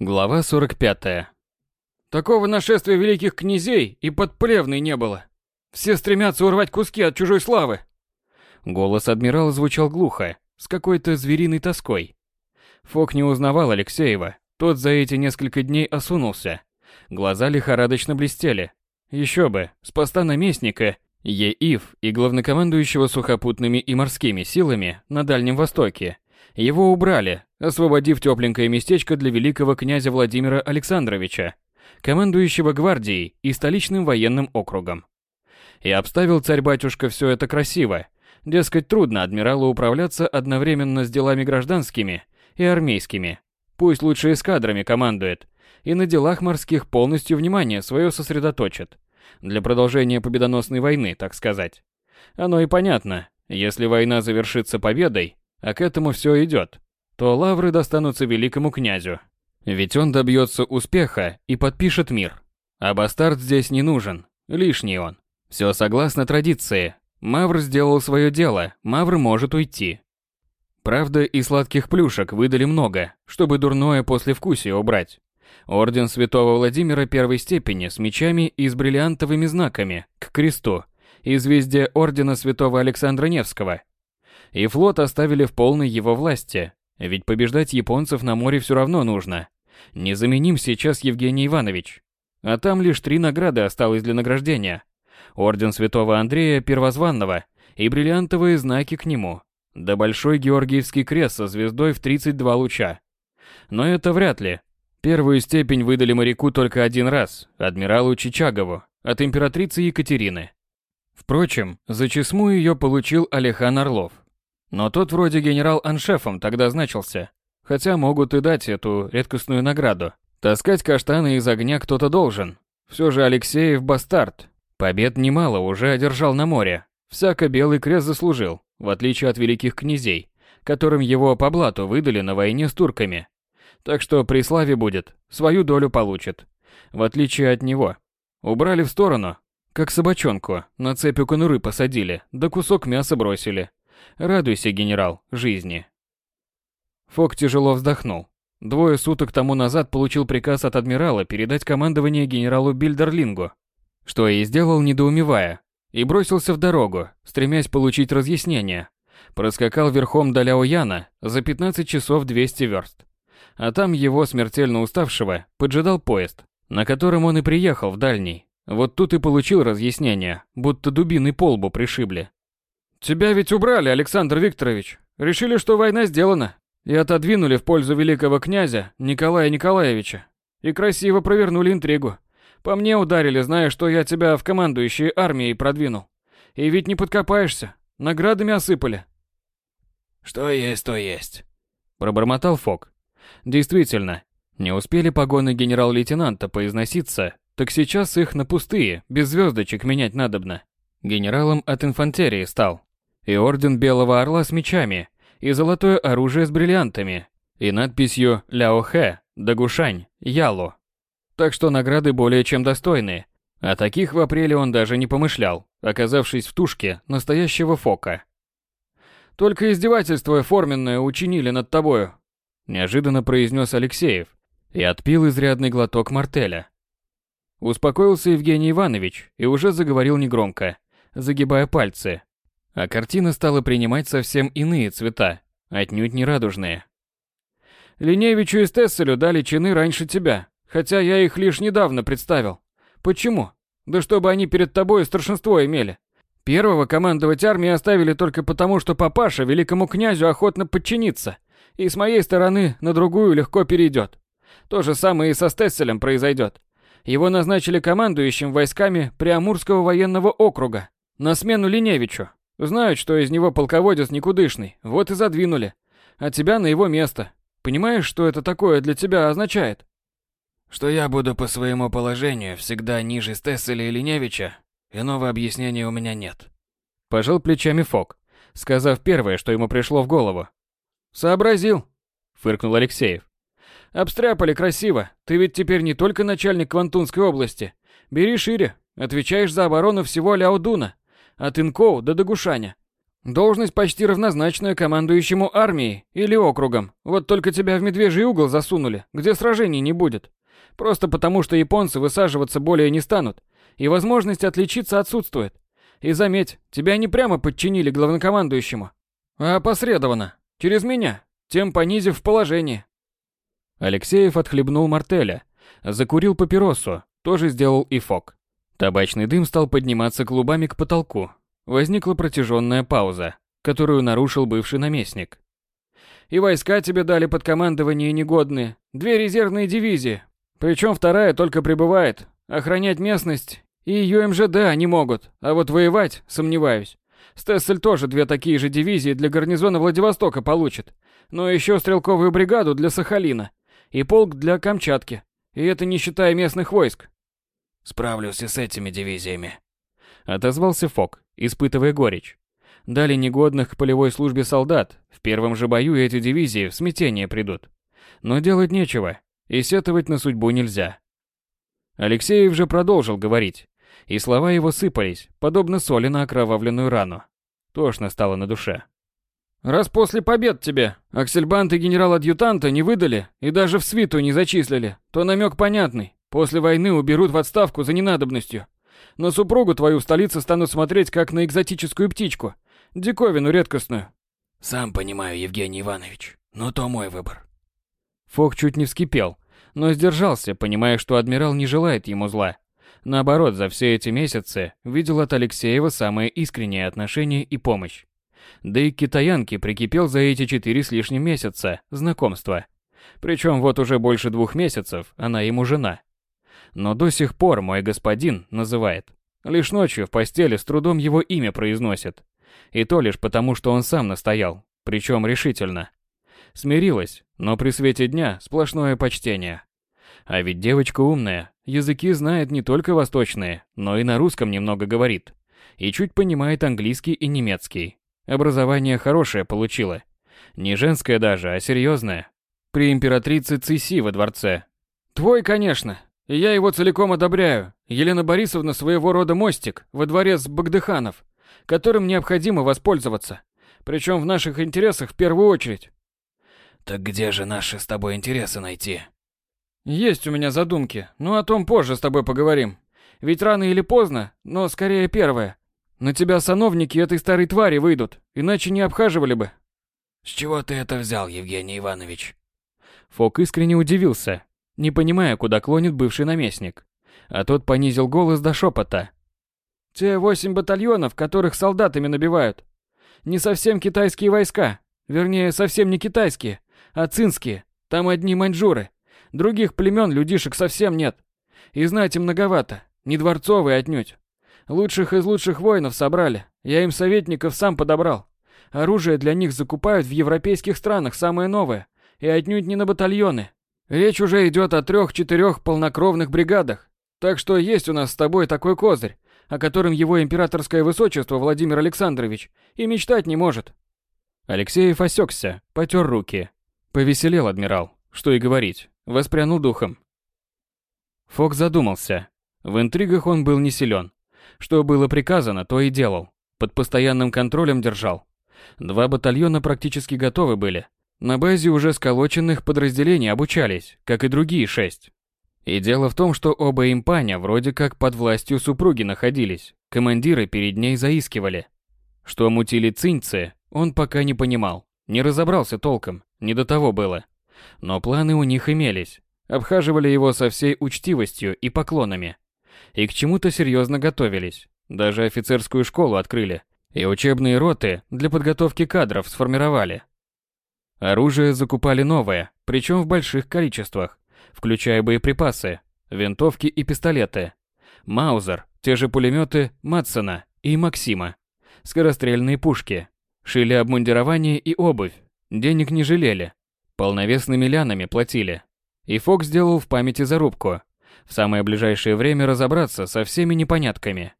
Глава 45. Такого нашествия великих князей и под Плевной не было. Все стремятся урвать куски от чужой славы. Голос адмирала звучал глухо, с какой-то звериной тоской. Фок не узнавал Алексеева. Тот за эти несколько дней осунулся. Глаза лихорадочно блестели. Еще бы, с поста наместника ЕИФ и главнокомандующего сухопутными и морскими силами на Дальнем Востоке его убрали, освободив тепленькое местечко для великого князя Владимира Александровича, командующего гвардией и столичным военным округом. И обставил царь-батюшка все это красиво. Дескать, трудно адмиралу управляться одновременно с делами гражданскими и армейскими. Пусть лучше эскадрами командует, и на делах морских полностью внимание свое сосредоточит. Для продолжения победоносной войны, так сказать. Оно и понятно. Если война завершится победой, а к этому все идет, то лавры достанутся великому князю. Ведь он добьется успеха и подпишет мир. А бастард здесь не нужен, лишний он. Все согласно традиции. Мавр сделал свое дело, Мавр может уйти. Правда, и сладких плюшек выдали много, чтобы дурное послевкусие убрать. Орден Святого Владимира первой степени с мечами и с бриллиантовыми знаками к кресту и звезде Ордена Святого Александра Невского – и флот оставили в полной его власти, ведь побеждать японцев на море все равно нужно. Незаменим сейчас Евгений Иванович. А там лишь три награды осталось для награждения. Орден Святого Андрея Первозванного и бриллиантовые знаки к нему. Да большой Георгиевский крест со звездой в 32 луча. Но это вряд ли. Первую степень выдали моряку только один раз, адмиралу Чичагову, от императрицы Екатерины. Впрочем, за чесму ее получил Алихан Орлов, но тот вроде генерал-аншефом тогда значился. Хотя могут и дать эту редкостную награду. Таскать каштаны из огня кто-то должен. Все же Алексеев бастард. Побед немало уже одержал на море. Всяко белый крест заслужил, в отличие от великих князей, которым его по блату выдали на войне с турками. Так что при славе будет, свою долю получит. В отличие от него. Убрали в сторону, как собачонку, на цепь конуры посадили, да кусок мяса бросили. Радуйся, генерал, жизни. Фок тяжело вздохнул. Двое суток тому назад получил приказ от адмирала передать командование генералу Бильдерлингу, что и сделал, недоумевая, и бросился в дорогу, стремясь получить разъяснение. Проскакал верхом до Ляояна за 15 часов 200 верст. А там его, смертельно уставшего, поджидал поезд, на котором он и приехал в дальний. Вот тут и получил разъяснение, будто дубиной по лбу пришибли. Тебя ведь убрали, Александр Викторович. Решили, что война сделана. И отодвинули в пользу великого князя Николая Николаевича. И красиво провернули интригу. По мне ударили, зная, что я тебя в командующие армией продвинул. И ведь не подкопаешься. Наградами осыпали. Что есть, то есть. Пробормотал Фок. Действительно, не успели погоны генерал-лейтенанта поизноситься, так сейчас их на пустые, без звездочек менять надобно. Генералом от инфантерии стал и орден Белого Орла с мечами, и золотое оружие с бриллиантами, и надписью «Ляо Хэ», «Дагушань», «Яло». Так что награды более чем достойные. О таких в апреле он даже не помышлял, оказавшись в тушке настоящего фока. «Только издевательство форменное учинили над тобою», неожиданно произнес Алексеев и отпил изрядный глоток мартеля. Успокоился Евгений Иванович и уже заговорил негромко, загибая пальцы, а картина стала принимать совсем иные цвета, отнюдь не радужные. Линевичу и Стесселю дали чины раньше тебя, хотя я их лишь недавно представил. Почему? Да чтобы они перед тобой старшинство имели. Первого командовать армией оставили только потому, что папаша великому князю охотно подчинится, и с моей стороны на другую легко перейдет. То же самое и со Стесселем произойдет. Его назначили командующим войсками Приамурского военного округа, на смену Линевичу. Знают, что из него полководец никудышный, вот и задвинули. А тебя на его место. Понимаешь, что это такое для тебя означает? Что я буду по своему положению всегда ниже Стесселя и Леневича, иного объяснения у меня нет. Пожал плечами Фок, сказав первое, что ему пришло в голову. Сообразил, фыркнул Алексеев. Обстряпали красиво. Ты ведь теперь не только начальник Квантунской области. Бери шире. Отвечаешь за оборону всего Ляодуна от Инкоу до Дагушаня. Должность почти равнозначная командующему армией или округом. Вот только тебя в медвежий угол засунули, где сражений не будет. Просто потому, что японцы высаживаться более не станут, и возможность отличиться отсутствует. И заметь, тебя не прямо подчинили главнокомандующему, а опосредованно, через меня, тем понизив положение. Алексеев отхлебнул мартеля, закурил папиросу, тоже сделал и фок. Табачный дым стал подниматься клубами к потолку, Возникла протяженная пауза, которую нарушил бывший наместник. «И войска тебе дали под командование негодные. Две резервные дивизии. Причем вторая только прибывает. Охранять местность и ее МЖД они могут, а вот воевать, сомневаюсь. Стессель тоже две такие же дивизии для гарнизона Владивостока получит. Но еще стрелковую бригаду для Сахалина. И полк для Камчатки. И это не считая местных войск. Справлюсь и с этими дивизиями. Отозвался Фок испытывая горечь. Дали негодных к полевой службе солдат, в первом же бою эти дивизии в смятение придут. Но делать нечего, и сетовать на судьбу нельзя. Алексеев же продолжил говорить, и слова его сыпались, подобно соли на окровавленную рану. Тошно стало на душе. «Раз после побед тебе Аксельбант и генерал-адъютанта не выдали и даже в свиту не зачислили, то намек понятный. После войны уберут в отставку за ненадобностью. На супругу твою в столице станут смотреть как на экзотическую птичку. Диковину редкостную. Сам понимаю, Евгений Иванович, но то мой выбор. Фок чуть не вскипел, но сдержался, понимая, что адмирал не желает ему зла. Наоборот, за все эти месяцы видел от Алексеева самое искреннее отношение и помощь. Да и к китаянке прикипел за эти четыре с лишним месяца знакомства. Причем вот уже больше двух месяцев она ему жена но до сих пор мой господин называет. Лишь ночью в постели с трудом его имя произносит. И то лишь потому, что он сам настоял, причем решительно. Смирилась, но при свете дня сплошное почтение. А ведь девочка умная, языки знает не только восточные, но и на русском немного говорит. И чуть понимает английский и немецкий. Образование хорошее получила. Не женское даже, а серьезное. При императрице Циси во дворце. Твой, конечно, и я его целиком одобряю. Елена Борисовна своего рода мостик во дворец Багдыханов, которым необходимо воспользоваться. Причем в наших интересах в первую очередь. Так где же наши с тобой интересы найти? Есть у меня задумки, но о том позже с тобой поговорим. Ведь рано или поздно, но скорее первое. На тебя сановники этой старой твари выйдут, иначе не обхаживали бы. С чего ты это взял, Евгений Иванович? Фок искренне удивился, не понимая, куда клонит бывший наместник. А тот понизил голос до шепота. «Те восемь батальонов, которых солдатами набивают. Не совсем китайские войска. Вернее, совсем не китайские, а цинские. Там одни маньчжуры. Других племен людишек совсем нет. И знать им многовато. Не дворцовые отнюдь. Лучших из лучших воинов собрали. Я им советников сам подобрал. Оружие для них закупают в европейских странах самое новое. И отнюдь не на батальоны, Речь уже идет о трех-четырех полнокровных бригадах. Так что есть у нас с тобой такой козырь, о котором его императорское высочество Владимир Александрович и мечтать не может. Алексеев осекся, потер руки. Повеселел адмирал, что и говорить, воспрянул духом. Фок задумался. В интригах он был не силен. Что было приказано, то и делал. Под постоянным контролем держал. Два батальона практически готовы были. На базе уже сколоченных подразделений обучались, как и другие шесть. И дело в том, что оба импаня вроде как под властью супруги находились, командиры перед ней заискивали. Что мутили цинцы, он пока не понимал, не разобрался толком, не до того было. Но планы у них имелись, обхаживали его со всей учтивостью и поклонами. И к чему-то серьезно готовились, даже офицерскую школу открыли, и учебные роты для подготовки кадров сформировали. Оружие закупали новое, причем в больших количествах, включая боеприпасы, винтовки и пистолеты. Маузер, те же пулеметы Матсона и Максима, скорострельные пушки, шили обмундирование и обувь, денег не жалели, полновесными лянами платили. И Фокс сделал в памяти зарубку. В самое ближайшее время разобраться со всеми непонятками.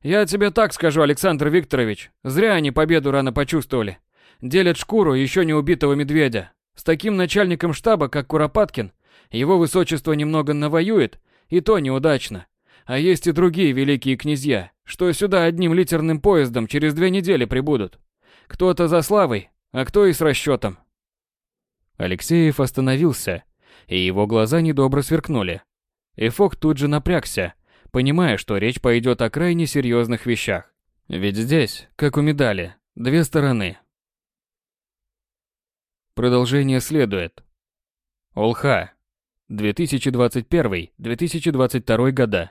«Я тебе так скажу, Александр Викторович, зря они победу рано почувствовали делят шкуру еще не убитого медведя. С таким начальником штаба, как Куропаткин, его высочество немного навоюет, и то неудачно. А есть и другие великие князья, что сюда одним литерным поездом через две недели прибудут. Кто-то за славой, а кто и с расчетом. Алексеев остановился, и его глаза недобро сверкнули. Эфок тут же напрягся, понимая, что речь пойдет о крайне серьезных вещах. Ведь здесь, как у медали, две стороны. Продолжение следует. Олха. 2021-2022 года.